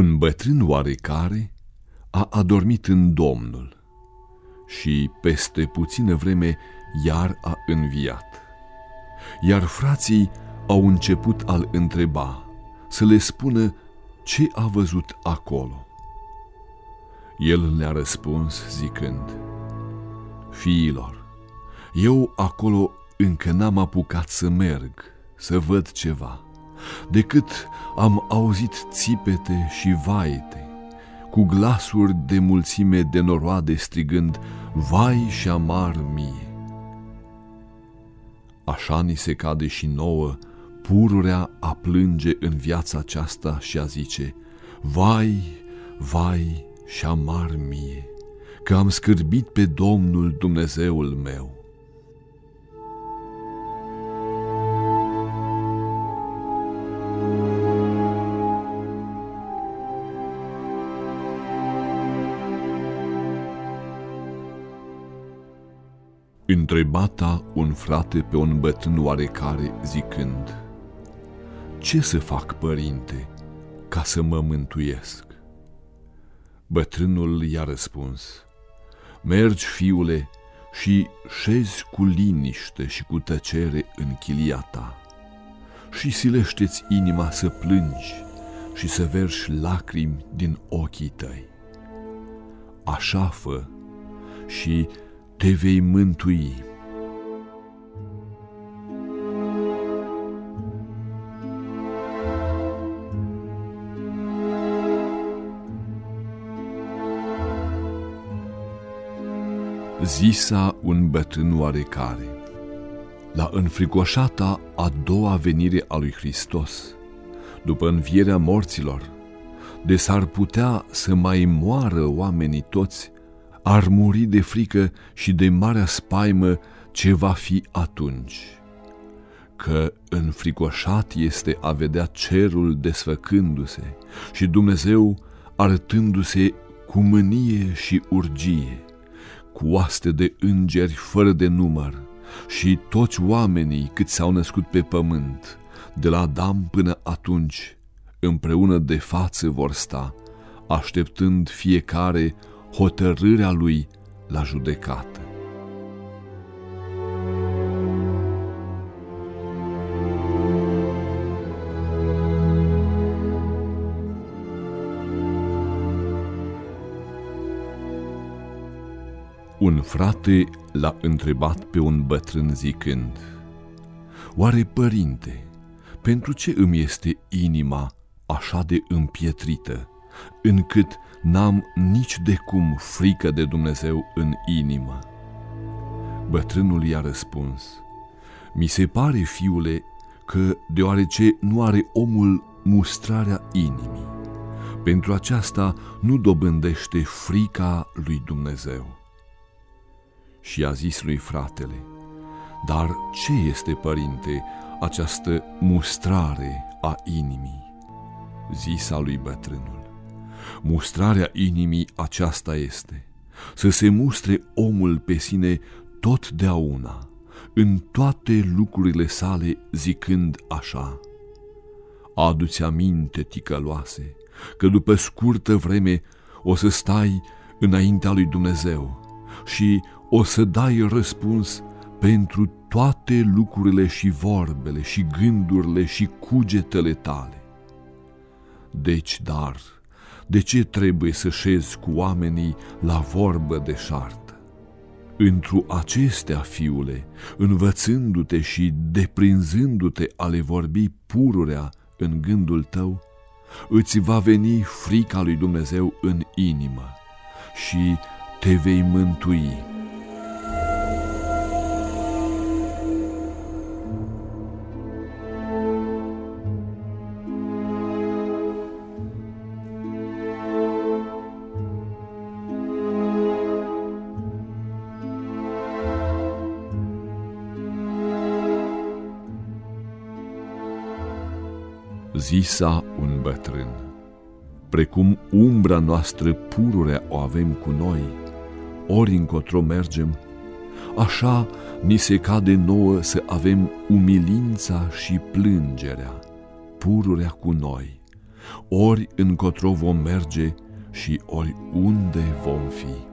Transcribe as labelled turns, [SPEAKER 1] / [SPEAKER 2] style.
[SPEAKER 1] Un bătrân oarecare a adormit în Domnul și peste puțină vreme iar a înviat. Iar frații au început a-l întreba, să le spună ce a văzut acolo. El le-a răspuns zicând, Fiilor, eu acolo încă n-am apucat să merg, să văd ceva, decât am auzit țipete și vaite, cu glasuri de mulțime de noroade strigând, Vai și amar mie! Așa ni se cade și nouă pururea a plânge în viața aceasta și a zice, Vai, vai și amar mie, că am scârbit pe Domnul Dumnezeul meu. Întrebata un frate pe un bătrân oarecare zicând, Ce să fac, părinte, ca să mă mântuiesc? Bătrânul i-a răspuns, Mergi, fiule, și șezi cu liniște și cu tăcere în chilia ta și silește-ți inima să plângi și să verși lacrimi din ochii tăi. Așa fă și te vei mântui. Zisa un bătrân oarecare, la înfricoșata a doua venire a lui Hristos, după învierea morților, de s-ar putea să mai moară oamenii toți ar muri de frică și de marea spaimă ce va fi atunci. Că înfricoșat este a vedea cerul desfăcându-se și Dumnezeu arătându-se cu mânie și urgie, cu oaste de îngeri fără de număr și toți oamenii cât s-au născut pe pământ, de la Adam până atunci, împreună de față vor sta, așteptând fiecare hotărârea lui la judecată. Un frate l-a întrebat pe un bătrân zicând, Oare, părinte, pentru ce îmi este inima așa de împietrită, încât n-am nici de cum frică de Dumnezeu în inimă. Bătrânul i-a răspuns, Mi se pare, fiule, că deoarece nu are omul mustrarea inimii, pentru aceasta nu dobândește frica lui Dumnezeu. Și a zis lui fratele, Dar ce este, părinte, această mustrare a inimii? Zisa lui bătrânul Mustrarea inimii aceasta este, să se mustre omul pe sine totdeauna, în toate lucrurile sale zicând așa, Adu-ți aminte, ticăloase, că după scurtă vreme o să stai înaintea lui Dumnezeu și o să dai răspuns pentru toate lucrurile și vorbele și gândurile și cugetele tale. Deci, dar, de ce trebuie să șezi cu oamenii la vorbă de șartă? Întru acestea, fiule, învățându-te și deprinzându-te a le vorbi pururea în gândul tău, îți va veni frica lui Dumnezeu în inimă și te vei mântui. Zisa un bătrân. Precum umbra noastră pururea o avem cu noi, ori încotro mergem, așa ni se cade nouă să avem umilința și plângerea, pururea cu noi, ori încotro vom merge și ori unde vom fi.